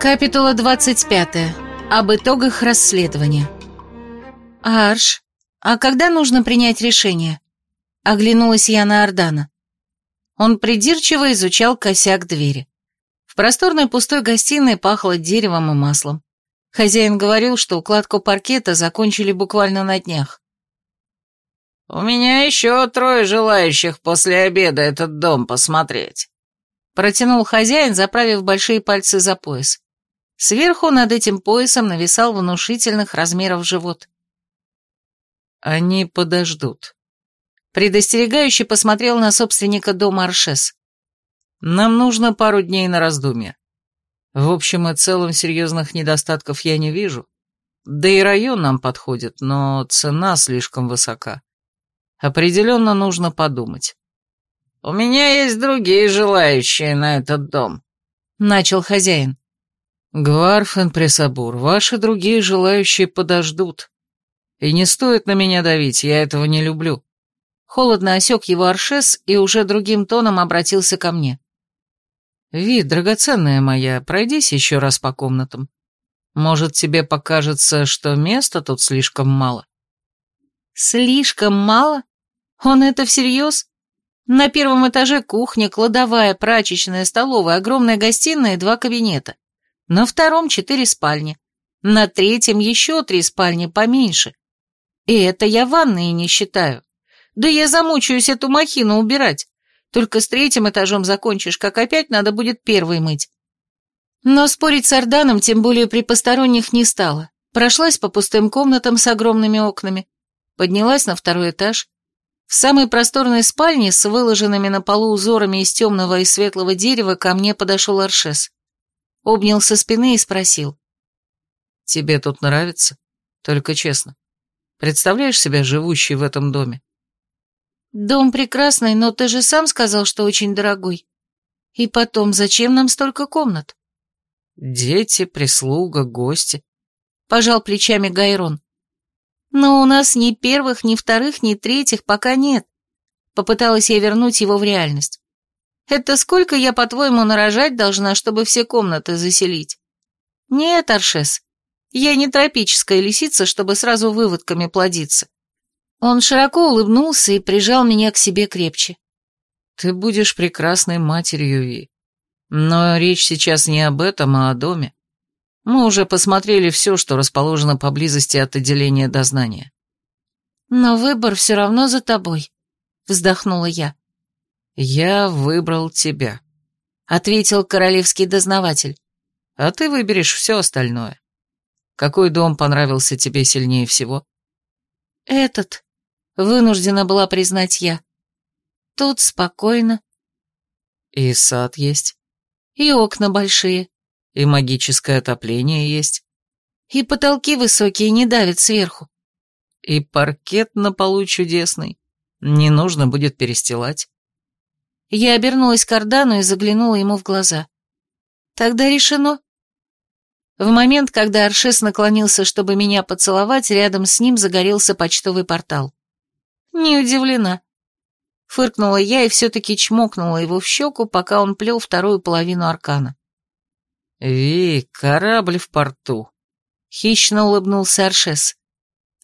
Капитула 25. Об итогах расследования. Арш, а когда нужно принять решение? Оглянулась я на Ордана. Он придирчиво изучал косяк двери. В просторной пустой гостиной пахло деревом и маслом. Хозяин говорил, что укладку паркета закончили буквально на днях. «У меня еще трое желающих после обеда этот дом посмотреть», протянул хозяин, заправив большие пальцы за пояс. Сверху над этим поясом нависал внушительных размеров живот. «Они подождут», Предостерегающе посмотрел на собственника дома Аршес. «Нам нужно пару дней на раздумье. В общем и целом серьезных недостатков я не вижу. Да и район нам подходит, но цена слишком высока. Определенно нужно подумать». «У меня есть другие желающие на этот дом», — начал хозяин. «Гварфен Пресабур, ваши другие желающие подождут. И не стоит на меня давить, я этого не люблю. Холодно осек его Аршес и уже другим тоном обратился ко мне. «Вид, драгоценная моя, пройдись еще раз по комнатам. Может, тебе покажется, что места тут слишком мало?» «Слишком мало? Он это всерьез? На первом этаже кухня, кладовая, прачечная, столовая, огромная гостиная и два кабинета. На втором четыре спальни. На третьем еще три спальни поменьше. И это я ванные не считаю. Да я замучаюсь эту махину убирать. Только с третьим этажом закончишь, как опять надо будет первый мыть. Но спорить с Орданом, тем более при посторонних, не стала. Прошлась по пустым комнатам с огромными окнами. Поднялась на второй этаж. В самой просторной спальне с выложенными на полу узорами из темного и светлого дерева ко мне подошел Аршес. Обнял со спины и спросил. «Тебе тут нравится? Только честно. Представляешь себя живущей в этом доме? «Дом прекрасный, но ты же сам сказал, что очень дорогой. И потом, зачем нам столько комнат?» «Дети, прислуга, гости», — пожал плечами Гайрон. «Но у нас ни первых, ни вторых, ни третьих пока нет». Попыталась я вернуть его в реальность. «Это сколько я, по-твоему, нарожать должна, чтобы все комнаты заселить?» «Нет, Аршес, я не тропическая лисица, чтобы сразу выводками плодиться. Он широко улыбнулся и прижал меня к себе крепче. «Ты будешь прекрасной матерью, Ви. Но речь сейчас не об этом, а о доме. Мы уже посмотрели все, что расположено поблизости от отделения дознания». «Но выбор все равно за тобой», — вздохнула я. «Я выбрал тебя», — ответил королевский дознаватель. «А ты выберешь все остальное. Какой дом понравился тебе сильнее всего?» «Этот», Вынуждена была признать я. Тут спокойно. И сад есть. И окна большие. И магическое отопление есть. И потолки высокие не давят сверху. И паркет на полу чудесный. Не нужно будет перестилать. Я обернулась к Ордану и заглянула ему в глаза. Тогда решено. В момент, когда Аршес наклонился, чтобы меня поцеловать, рядом с ним загорелся почтовый портал. Не удивлена. Фыркнула я и все-таки чмокнула его в щеку, пока он плел вторую половину аркана. «Ви, корабль в порту», — хищно улыбнулся Аршес.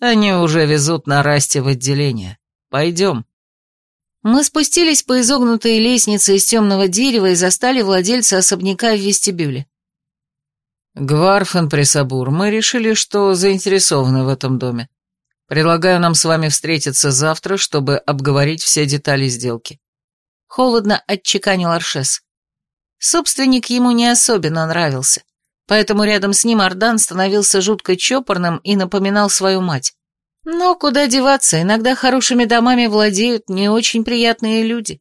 «Они уже везут на расте в отделение. Пойдем». Мы спустились по изогнутой лестнице из темного дерева и застали владельца особняка в вестибюле. «Гварфен Пресабур, мы решили, что заинтересованы в этом доме. Предлагаю нам с вами встретиться завтра, чтобы обговорить все детали сделки. Холодно отчеканил Аршес. Собственник ему не особенно нравился, поэтому рядом с ним Ардан становился жутко чопорным и напоминал свою мать. Но куда деваться, иногда хорошими домами владеют не очень приятные люди.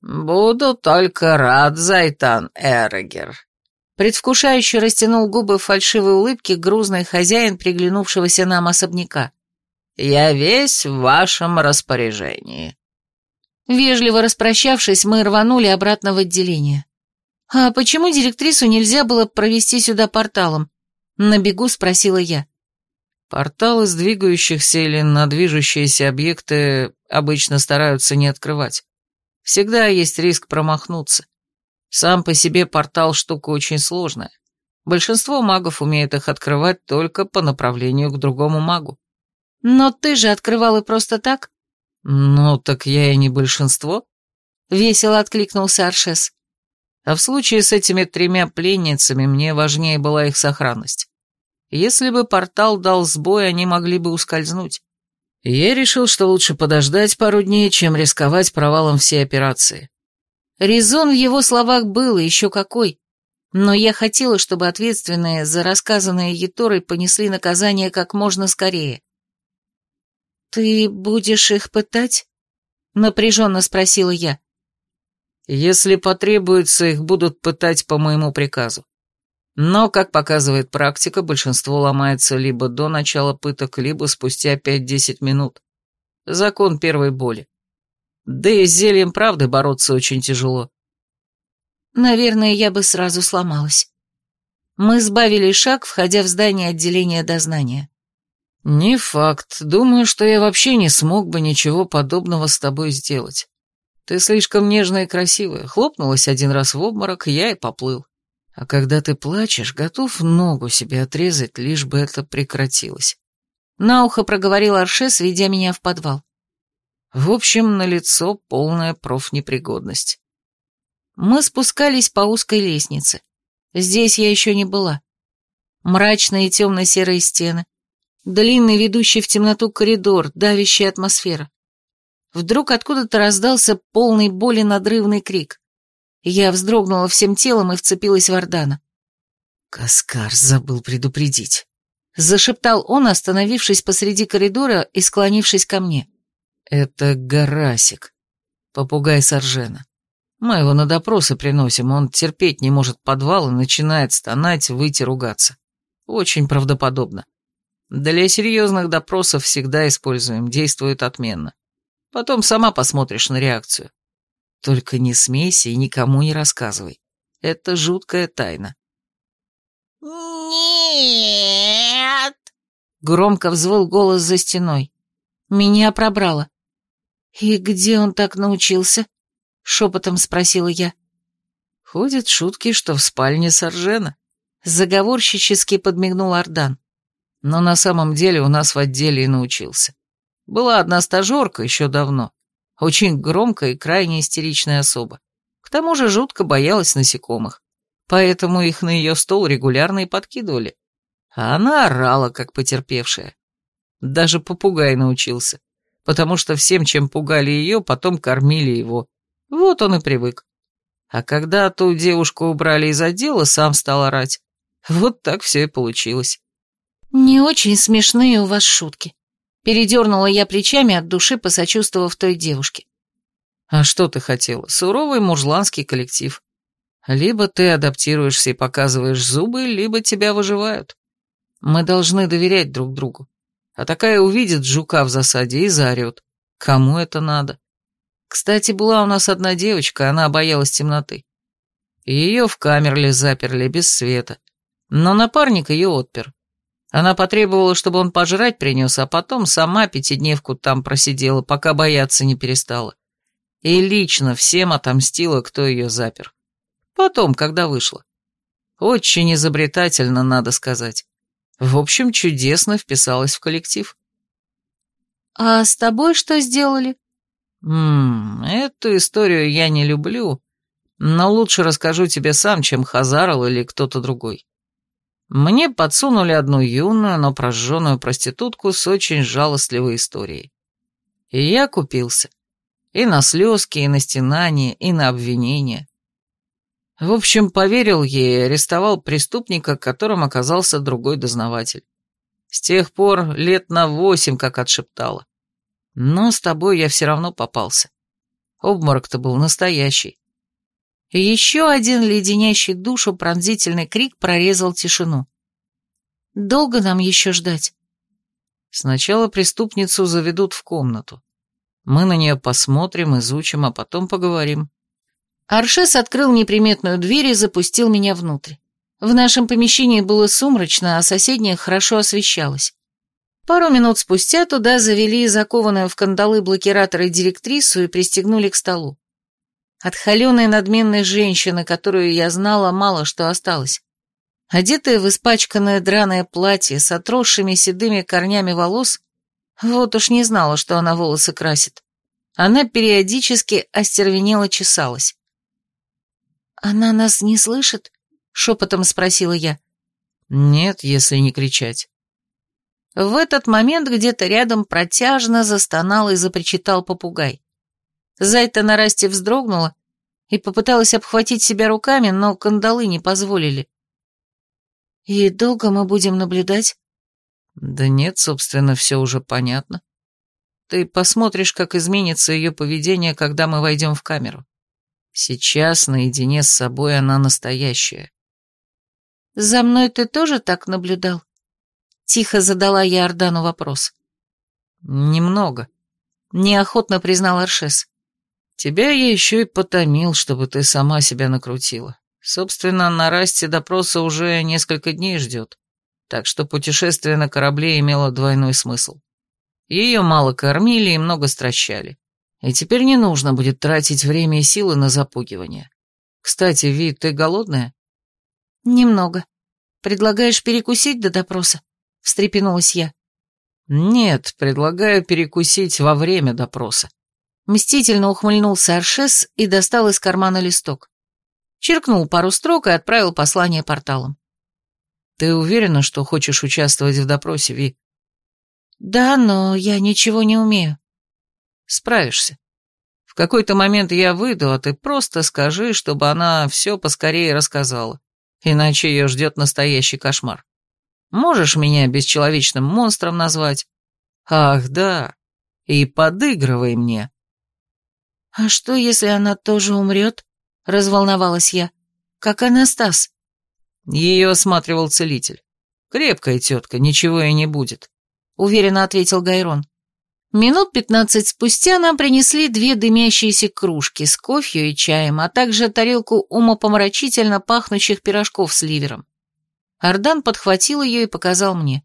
«Буду только рад, Зайтан Эрегер», предвкушающе растянул губы в фальшивой улыбке грузный хозяин приглянувшегося нам особняка. Я весь в вашем распоряжении». Вежливо распрощавшись, мы рванули обратно в отделение. «А почему директрису нельзя было провести сюда порталом?» На бегу спросила я. Порталы с двигающихся или на движущиеся объекты обычно стараются не открывать. Всегда есть риск промахнуться. Сам по себе портал штука очень сложная. Большинство магов умеют их открывать только по направлению к другому магу. Но ты же открывал и просто так? Ну, так я и не большинство. Весело откликнулся Аршес. А в случае с этими тремя пленницами мне важнее была их сохранность. Если бы портал дал сбой, они могли бы ускользнуть. Я решил, что лучше подождать пару дней, чем рисковать провалом всей операции. Резон в его словах был, и еще какой. Но я хотела, чтобы ответственные за рассказанное Еторой понесли наказание как можно скорее. «Ты будешь их пытать?» — напряженно спросила я. «Если потребуется, их будут пытать по моему приказу. Но, как показывает практика, большинство ломается либо до начала пыток, либо спустя 5-10 минут. Закон первой боли. Да и с зельем правды бороться очень тяжело. Наверное, я бы сразу сломалась. Мы сбавили шаг, входя в здание отделения дознания. «Не факт. Думаю, что я вообще не смог бы ничего подобного с тобой сделать. Ты слишком нежная и красивая. Хлопнулась один раз в обморок, я и поплыл. А когда ты плачешь, готов ногу себе отрезать, лишь бы это прекратилось. На ухо проговорил Аршес, ведя меня в подвал. В общем, на лицо полная профнепригодность. Мы спускались по узкой лестнице. Здесь я еще не была. Мрачные темно-серые стены, длинный ведущий в темноту коридор, давящая атмосфера. Вдруг откуда-то раздался полный боли надрывный крик. Я вздрогнула всем телом и вцепилась в Ордана. «Каскар забыл предупредить», — зашептал он, остановившись посреди коридора и склонившись ко мне. «Это Гарасик, попугай Саржена. Мы его на допросы приносим, он терпеть не может подвал и начинает стонать, выйти, ругаться. Очень правдоподобно. Для серьезных допросов всегда используем, действует отменно. Потом сама посмотришь на реакцию. Только не смейся и никому не рассказывай. Это жуткая тайна. «Нет!» Громко взвыл голос за стеной. Меня пробрало. «И где он так научился?» Шепотом спросила я. Ходят шутки, что в спальне Саржена. Заговорщически подмигнул Ардан. Но на самом деле у нас в отделе и научился. Была одна стажерка еще давно. Очень громкая и крайне истеричная особа. К тому же жутко боялась насекомых. Поэтому их на ее стол регулярно и подкидывали. А она орала, как потерпевшая. Даже попугай научился. Потому что всем, чем пугали ее, потом кормили его. Вот он и привык. А когда ту девушку убрали из отдела, сам стал орать. Вот так все и получилось. «Не очень смешные у вас шутки», Передернула я плечами от души, посочувствовав той девушке. А что ты хотела? Суровый мужланский коллектив. Либо ты адаптируешься и показываешь зубы, либо тебя выживают. Мы должны доверять друг другу. А такая увидит жука в засаде и заорет. Кому это надо? Кстати, была у нас одна девочка, она боялась темноты. Ее в камерле заперли без света. Но напарник ее отпер. Она потребовала, чтобы он пожрать принес, а потом сама пятидневку там просидела, пока бояться не перестала. И лично всем отомстила, кто ее запер. Потом, когда вышла. Очень изобретательно, надо сказать. В общем, чудесно вписалась в коллектив. «А с тобой что сделали?» «Ммм, эту историю я не люблю, но лучше расскажу тебе сам, чем Хазарл или кто-то другой. Мне подсунули одну юную, но прожженную проститутку с очень жалостливой историей. И я купился. И на слезки, и на стенания, и на обвинения. В общем, поверил ей и арестовал преступника, которым оказался другой дознаватель. С тех пор лет на восемь как отшептала. Но с тобой я все равно попался. Обморок-то был настоящий. Еще один леденящий душу пронзительный крик прорезал тишину. «Долго нам еще ждать?» Сначала преступницу заведут в комнату. Мы на нее посмотрим, изучим, а потом поговорим. Аршес открыл неприметную дверь и запустил меня внутрь. В нашем помещении было сумрачно, а соседнее хорошо освещалось. Пару минут спустя туда завели закованную в кандалы блокираторы директрису и пристегнули к столу. От холеной надменной женщины, которую я знала, мало что осталось. Одетая в испачканное драное платье с отросшими седыми корнями волос, вот уж не знала, что она волосы красит. Она периодически остервенело чесалась. «Она нас не слышит?» — шепотом спросила я. «Нет, если не кричать». В этот момент где-то рядом протяжно застонал и запричитал попугай. Зайта на расте вздрогнула и попыталась обхватить себя руками, но кандалы не позволили. «И долго мы будем наблюдать?» «Да нет, собственно, все уже понятно. Ты посмотришь, как изменится ее поведение, когда мы войдем в камеру. Сейчас наедине с собой она настоящая». «За мной ты тоже так наблюдал?» Тихо задала я Ордану вопрос. «Немного», — неохотно признал Аршес. «Тебя я еще и потомил, чтобы ты сама себя накрутила. Собственно, на расте допроса уже несколько дней ждет, так что путешествие на корабле имело двойной смысл. Ее мало кормили и много стращали. И теперь не нужно будет тратить время и силы на запугивание. Кстати, Ви, ты голодная?» «Немного. Предлагаешь перекусить до допроса?» — встрепенулась я. «Нет, предлагаю перекусить во время допроса». Мстительно ухмыльнулся Аршес и достал из кармана листок. Черкнул пару строк и отправил послание порталом. «Ты уверена, что хочешь участвовать в допросе, Ви?» «Да, но я ничего не умею». «Справишься. В какой-то момент я выйду, а ты просто скажи, чтобы она все поскорее рассказала, иначе ее ждет настоящий кошмар. Можешь меня бесчеловечным монстром назвать? Ах, да. И подыгрывай мне. А что, если она тоже умрет? Разволновалась я. Как Анастас? Ее осматривал целитель. Крепкая тетка, ничего и не будет. Уверенно ответил Гайрон. Минут пятнадцать спустя нам принесли две дымящиеся кружки с кофе и чаем, а также тарелку умопомрачительно пахнущих пирожков с ливером. Ардан подхватил ее и показал мне.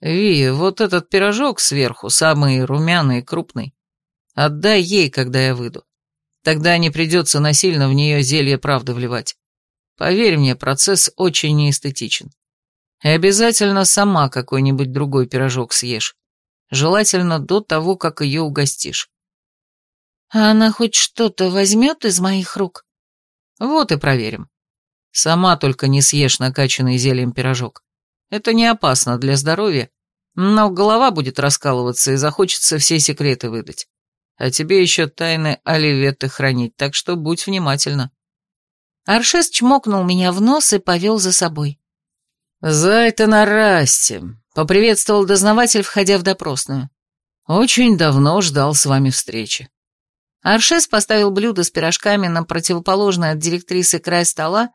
«Ви, вот этот пирожок сверху, самый румяный и крупный. Отдай ей, когда я выйду. Тогда не придется насильно в нее зелье правды вливать. Поверь мне, процесс очень неэстетичен. И обязательно сама какой-нибудь другой пирожок съешь. Желательно до того, как ее угостишь. А она хоть что-то возьмет из моих рук? Вот и проверим. Сама только не съешь накачанный зельем пирожок. Это не опасно для здоровья, но голова будет раскалываться и захочется все секреты выдать. А тебе еще тайны Оливетты хранить, так что будь внимательна. Аршес чмокнул меня в нос и повел за собой. «Зай-то на расте», — поприветствовал дознаватель, входя в допросную. «Очень давно ждал с вами встречи». Аршес поставил блюдо с пирожками на противоположный от директрисы край стола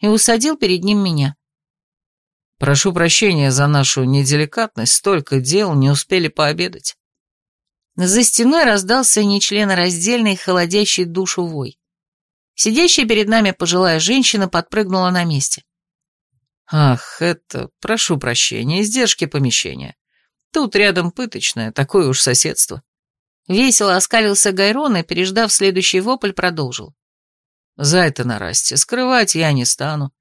и усадил перед ним меня. «Прошу прощения за нашу неделикатность, столько дел, не успели пообедать». За стеной раздался нечленораздельный, холодящий душу вой. Сидящая перед нами пожилая женщина подпрыгнула на месте. «Ах, это, прошу прощения, издержки помещения. Тут рядом пыточное, такое уж соседство». Весело оскалился Гайрон и, переждав следующий вопль, продолжил. Зай-то на расте, скрывать я не стану.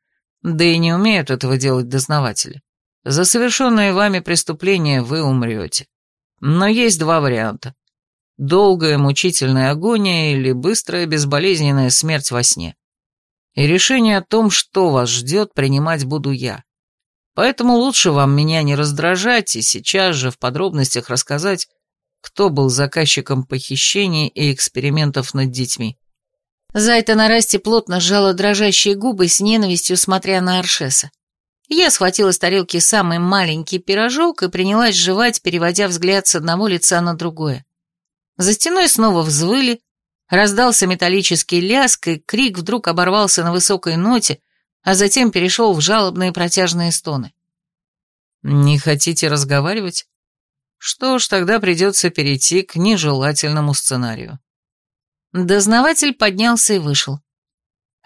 Да и не умеют этого делать дознаватели. За совершенное вами преступление вы умрете. Но есть два варианта. Долгая мучительная агония или быстрая безболезненная смерть во сне. И решение о том, что вас ждет, принимать буду я. Поэтому лучше вам меня не раздражать и сейчас же в подробностях рассказать, кто был заказчиком похищений и экспериментов над детьми. Зайта на расте плотно сжала дрожащие губы с ненавистью, смотря на Аршеса. Я схватила с тарелки самый маленький пирожок и принялась жевать, переводя взгляд с одного лица на другое. За стеной снова взвыли, раздался металлический ляск, и крик вдруг оборвался на высокой ноте, а затем перешел в жалобные протяжные стоны. «Не хотите разговаривать? Что ж, тогда придется перейти к нежелательному сценарию». Дознаватель поднялся и вышел.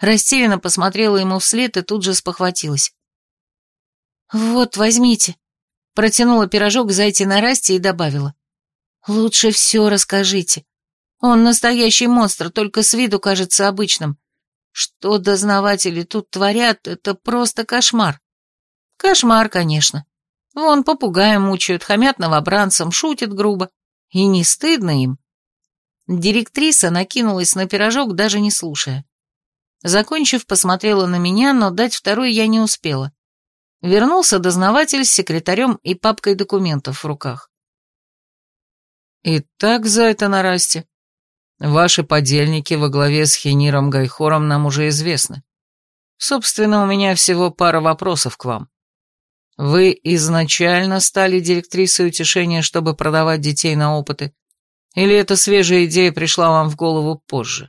Растерянно посмотрела ему вслед и тут же спохватилась. «Вот, возьмите», — протянула пирожок зайти на расте и добавила. «Лучше все расскажите. Он настоящий монстр, только с виду кажется обычным. Что дознаватели тут творят, это просто кошмар. Кошмар, конечно. Вон попугая мучают, хамят новобранцам, шутят грубо. И не стыдно им. Директриса накинулась на пирожок, даже не слушая. Закончив, посмотрела на меня, но дать второй я не успела. Вернулся дознаватель с секретарем и папкой документов в руках. «Итак, это на расте. Ваши подельники во главе с Хениром Гайхором нам уже известны. Собственно, у меня всего пара вопросов к вам. Вы изначально стали директрисой утешения, чтобы продавать детей на опыты? Или эта свежая идея пришла вам в голову позже?»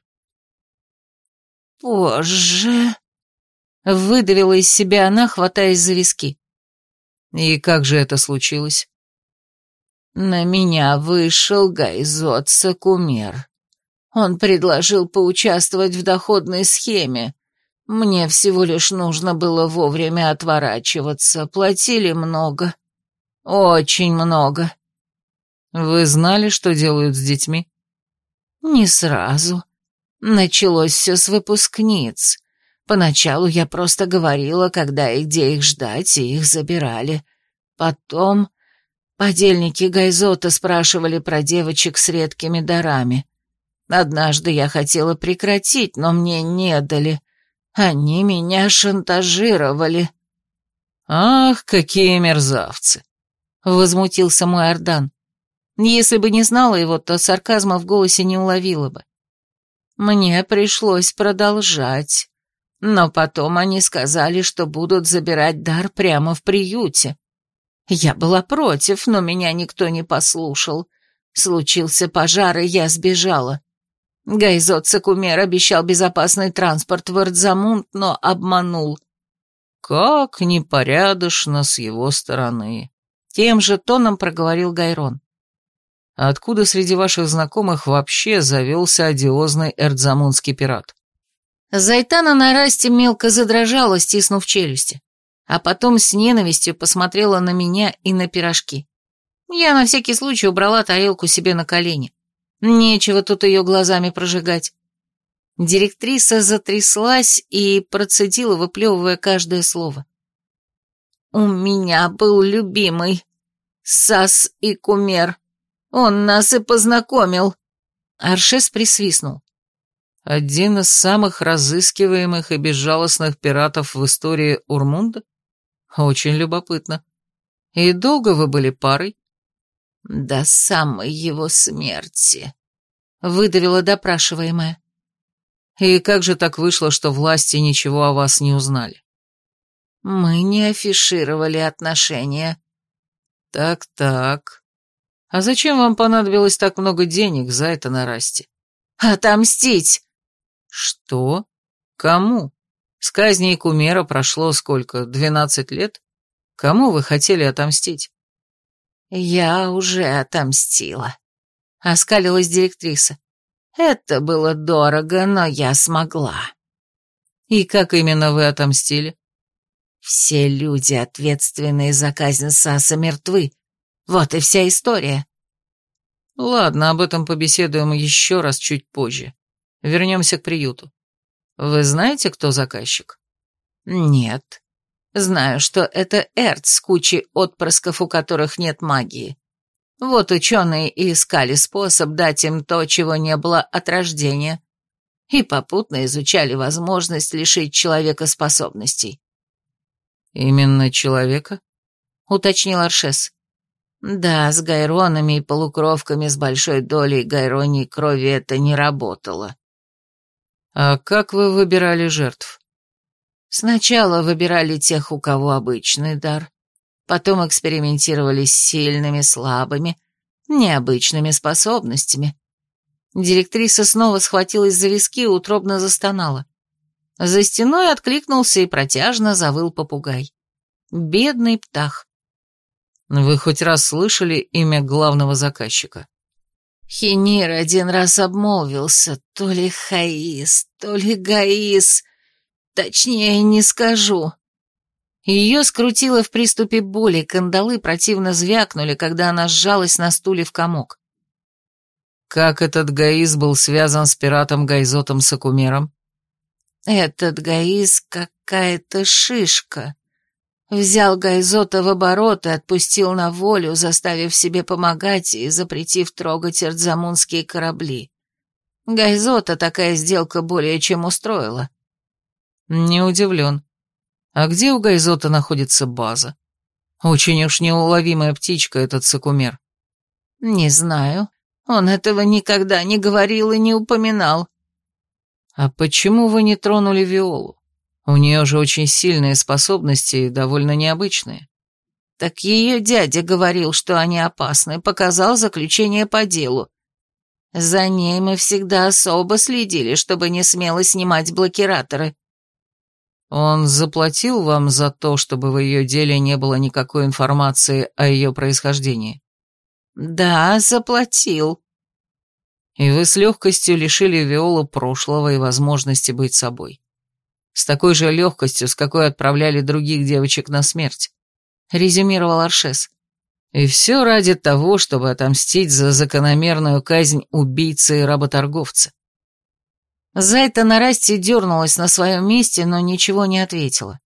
«Позже...» — выдавила из себя она, хватаясь за виски. «И как же это случилось?» «На меня вышел Гайзот Сакумер. Он предложил поучаствовать в доходной схеме. Мне всего лишь нужно было вовремя отворачиваться. Платили много. Очень много». «Вы знали, что делают с детьми?» «Не сразу. Началось все с выпускниц. Поначалу я просто говорила, когда и где их ждать, и их забирали. Потом подельники Гайзота спрашивали про девочек с редкими дарами. Однажды я хотела прекратить, но мне не дали. Они меня шантажировали. «Ах, какие мерзавцы!» — возмутился мой Ордан. Если бы не знала его, то сарказма в голосе не уловила бы. Мне пришлось продолжать. Но потом они сказали, что будут забирать дар прямо в приюте. Я была против, но меня никто не послушал. Случился пожар, и я сбежала. Гайзот Сакумер обещал безопасный транспорт в Эрдзамунд, но обманул. Как непорядочно с его стороны. Тем же тоном проговорил Гайрон. Откуда среди ваших знакомых вообще завелся одиозный эрдзамунский пират? Зайтана на расте мелко задрожала, стиснув челюсти, а потом с ненавистью посмотрела на меня и на пирожки. Я на всякий случай убрала тарелку себе на колени. Нечего тут ее глазами прожигать. Директриса затряслась и процедила, выплевывая каждое слово. «У меня был любимый. Сас и Кумер. Он нас и познакомил». Аршес присвистнул. Один из самых разыскиваемых и безжалостных пиратов в истории Урмунда? Очень любопытно. И долго вы были парой? До самой его смерти, выдавила допрашиваемая. И как же так вышло, что власти ничего о вас не узнали? Мы не афишировали отношения. Так-так. А зачем вам понадобилось так много денег за это на расте? Отомстить! Что? Кому? С казни Кумера прошло сколько, двенадцать лет? Кому вы хотели отомстить? Я уже отомстила. Оскалилась директриса. Это было дорого, но я смогла. И как именно вы отомстили? Все люди, ответственные за казнь Саса, мертвы. Вот и вся история. Ладно, об этом побеседуем еще раз чуть позже. Вернемся к приюту. Вы знаете, кто заказчик? Нет. Знаю, что это Эрц с кучей отпрысков, у которых нет магии. Вот ученые и искали способ дать им то, чего не было от рождения, и попутно изучали возможность лишить человека способностей. «Именно человека?» — уточнил Аршес. Да, с гайронами и полукровками с большой долей гайроней крови это не работало. А как вы выбирали жертв? Сначала выбирали тех, у кого обычный дар. Потом экспериментировали с сильными, слабыми, необычными способностями. Директриса снова схватилась за виски и утробно застонала. За стеной откликнулся и протяжно завыл попугай. Бедный птах. Вы хоть раз слышали имя главного заказчика? Хинир один раз обмолвился, то ли Хаис, то ли Гаис, точнее не скажу. Ее скрутило в приступе боли, кандалы противно звякнули, когда она сжалась на стуле в комок. Как этот Гаис был связан с пиратом Гайзотом Сакумером? Этот Гаис какая-то шишка. Взял Гайзота в оборот и отпустил на волю, заставив себе помогать и запретив трогать эрдзамунские корабли. Гайзота такая сделка более чем устроила. Не удивлен. А где у Гайзота находится база? Очень уж неуловимая птичка этот сакумер. Не знаю. Он этого никогда не говорил и не упоминал. А почему вы не тронули Виолу? У нее же очень сильные способности и довольно необычные. Так ее дядя говорил, что они опасны, показал заключение по делу. За ней мы всегда особо следили, чтобы не смело снимать блокираторы. Он заплатил вам за то, чтобы в ее деле не было никакой информации о ее происхождении? Да, заплатил. И вы с легкостью лишили Виолу прошлого и возможности быть собой. С такой же легкостью, с какой отправляли других девочек на смерть, резюмировал Аршес. И все ради того, чтобы отомстить за закономерную казнь убийцы и работорговца. Зайта на расте дернулась на своем месте, но ничего не ответила.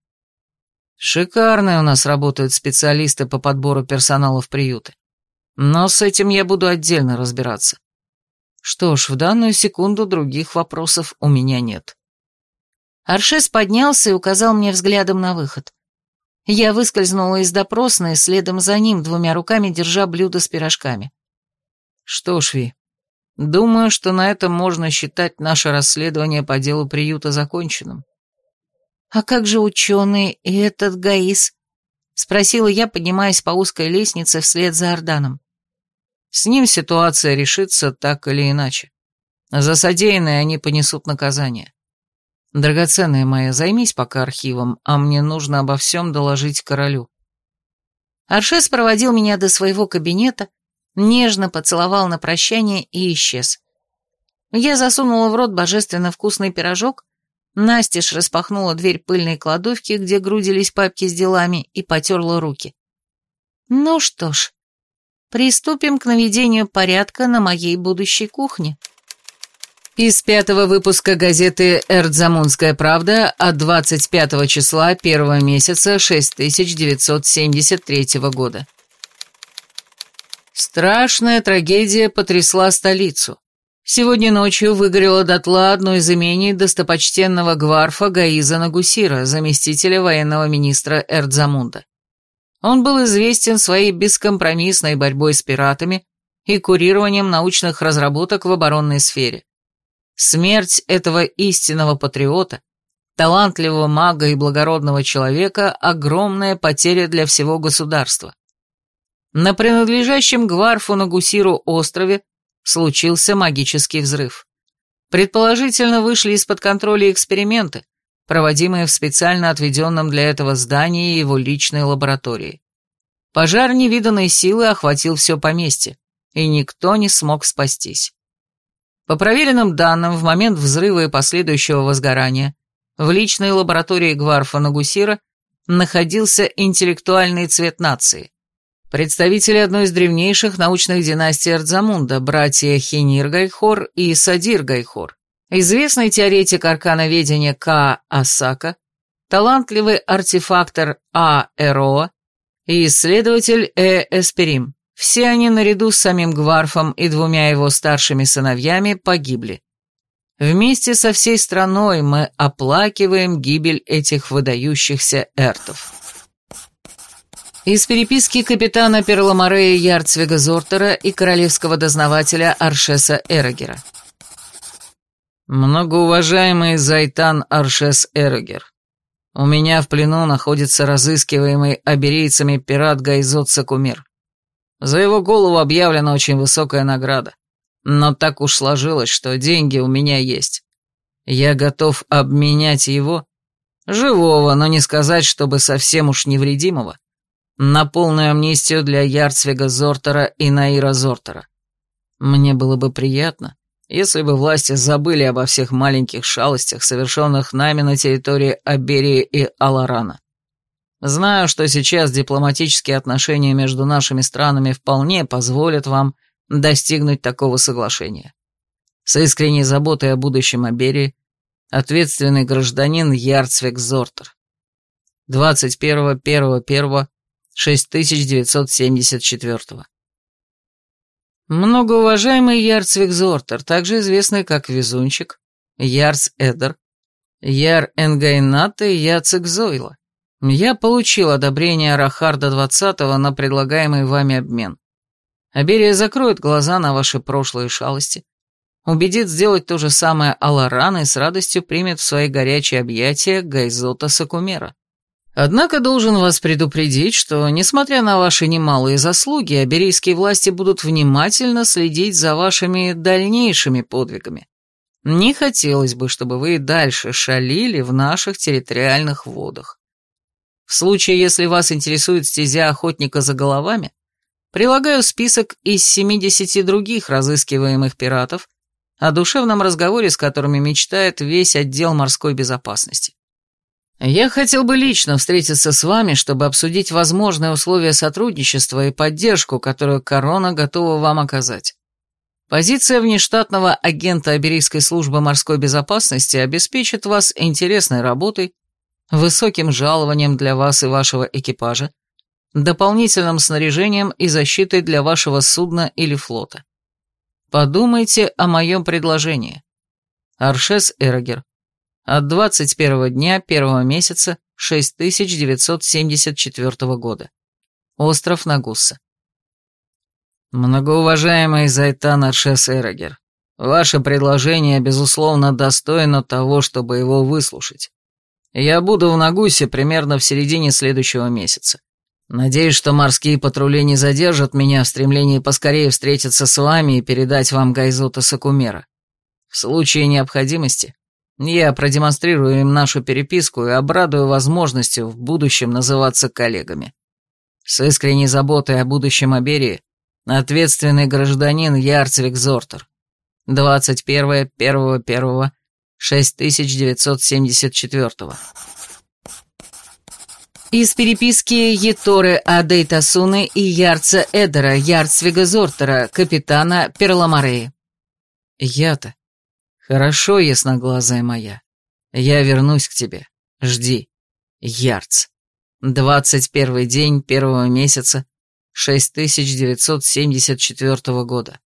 Шикарные у нас работают специалисты по подбору персонала в приюты. Но с этим я буду отдельно разбираться. Что ж, в данную секунду других вопросов у меня нет. Аршес поднялся и указал мне взглядом на выход. Я выскользнула из допросной, следом за ним, двумя руками держа блюдо с пирожками. Что ж, Ви, думаю, что на этом можно считать наше расследование по делу приюта законченным. «А как же ученые и этот Гаис?» — спросила я, поднимаясь по узкой лестнице вслед за Орданом. «С ним ситуация решится так или иначе. За содеянное они понесут наказание. «Драгоценная моя, займись пока архивом, а мне нужно обо всем доложить королю». Аршес проводил меня до своего кабинета, нежно поцеловал на прощание и исчез. Я засунула в рот божественно вкусный пирожок, настежь распахнула дверь пыльной кладовки, где грудились папки с делами, и потерла руки. Ну что ж, приступим к наведению порядка на моей будущей кухне. Из пятого выпуска газеты «Эрдзамунская правда» от 25 числа первого месяца 6973 года. Страшная трагедия потрясла столицу. Сегодня ночью выгорело дотла одно из имений достопочтенного гварфа Гаиза Нагусира, заместителя военного министра Эрдзамунда. Он был известен своей бескомпромиссной борьбой с пиратами и курированием научных разработок в оборонной сфере. Смерть этого истинного патриота, талантливого мага и благородного человека – огромная потеря для всего государства. На принадлежащем Гварфу Нагусиру острове случился магический взрыв. Предположительно, вышли из-под контроля эксперименты, проводимые в специально отведенном для этого здании его личной лаборатории. Пожар невиданной силы охватил все поместье, и никто не смог спастись. По проверенным данным, в момент взрыва и последующего возгорания в личной лаборатории Гварфа Нагусира находился интеллектуальный цвет нации. Представители одной из древнейших научных династий Эрдзамунда, братья Хинир Гайхор и Садир Гайхор, известный теоретик аркановедения К. Асака, талантливый артефактор А. Эроа и исследователь Э. Эсперим. Все они наряду с самим Гварфом и двумя его старшими сыновьями погибли. Вместе со всей страной мы оплакиваем гибель этих выдающихся эртов. Из переписки капитана Перламарея Ярцвига Зортера и королевского дознавателя Аршеса Эрогера. Многоуважаемый Зайтан Аршес Эрогер, у меня в плену находится разыскиваемый аберийцами пират Гайзот Сакумир. За его голову объявлена очень высокая награда. Но так уж сложилось, что деньги у меня есть. Я готов обменять его, живого, но не сказать, чтобы совсем уж невредимого, на полную амнистию для Ярцвига Зортера и Наира Зортера. Мне было бы приятно, если бы власти забыли обо всех маленьких шалостях, совершенных нами на территории Аберии и Аларана. Знаю, что сейчас дипломатические отношения между нашими странами вполне позволят вам достигнуть такого соглашения. С искренней заботой о будущем Аберии Ответственный гражданин Ярцвик Зортер. 21.01.6974. Многоуважаемый Ярцвик Зортер, также известный как Везунчик, Ярц Эдер, Яр Энгайнат и Яцек Зойла. Я получил одобрение Рахарда 20 на предлагаемый вами обмен. Аберия закроет глаза на ваши прошлые шалости, убедит сделать то же самое Аларан и с радостью примет в свои горячие объятия Гайзота Сакумера. Однако должен вас предупредить, что, несмотря на ваши немалые заслуги, аберийские власти будут внимательно следить за вашими дальнейшими подвигами. Не хотелось бы, чтобы вы дальше шалили в наших территориальных водах. В случае, если вас интересует стезя охотника за головами, прилагаю список из 70 других разыскиваемых пиратов, о душевном разговоре с которыми мечтает весь отдел морской безопасности. Я хотел бы лично встретиться с вами, чтобы обсудить возможные условия сотрудничества и поддержку, которую Корона готова вам оказать. Позиция внештатного агента Аберийской службы морской безопасности обеспечит вас интересной работой, высоким жалованием для вас и вашего экипажа, дополнительным снаряжением и защитой для вашего судна или флота. Подумайте о моем предложении. Аршес Эрогер, от 21 дня первого месяца 6974 года. Остров Нагусса. Многоуважаемый Зайтан Аршес Эрогер, ваше предложение, безусловно, достойно того, чтобы его выслушать. Я буду в Нагусе примерно в середине следующего месяца. Надеюсь, что морские патрули не задержат меня в стремлении поскорее встретиться с вами и передать вам Гайзута Сакумера. В случае необходимости я продемонстрирую им нашу переписку и обрадую возможностью в будущем называться коллегами. С искренней заботой о будущем Аберии ответственный гражданин Ярцвик Зортер. 21.01.6974. Из переписки Еторы Адейтасуны и Ярца Эдера Ярцвига Зортера, капитана Перламареи. Я-то «Хорошо, ясноглазая моя. Я вернусь к тебе. Жди. Ярц. Двадцать первый день первого месяца 6974 года.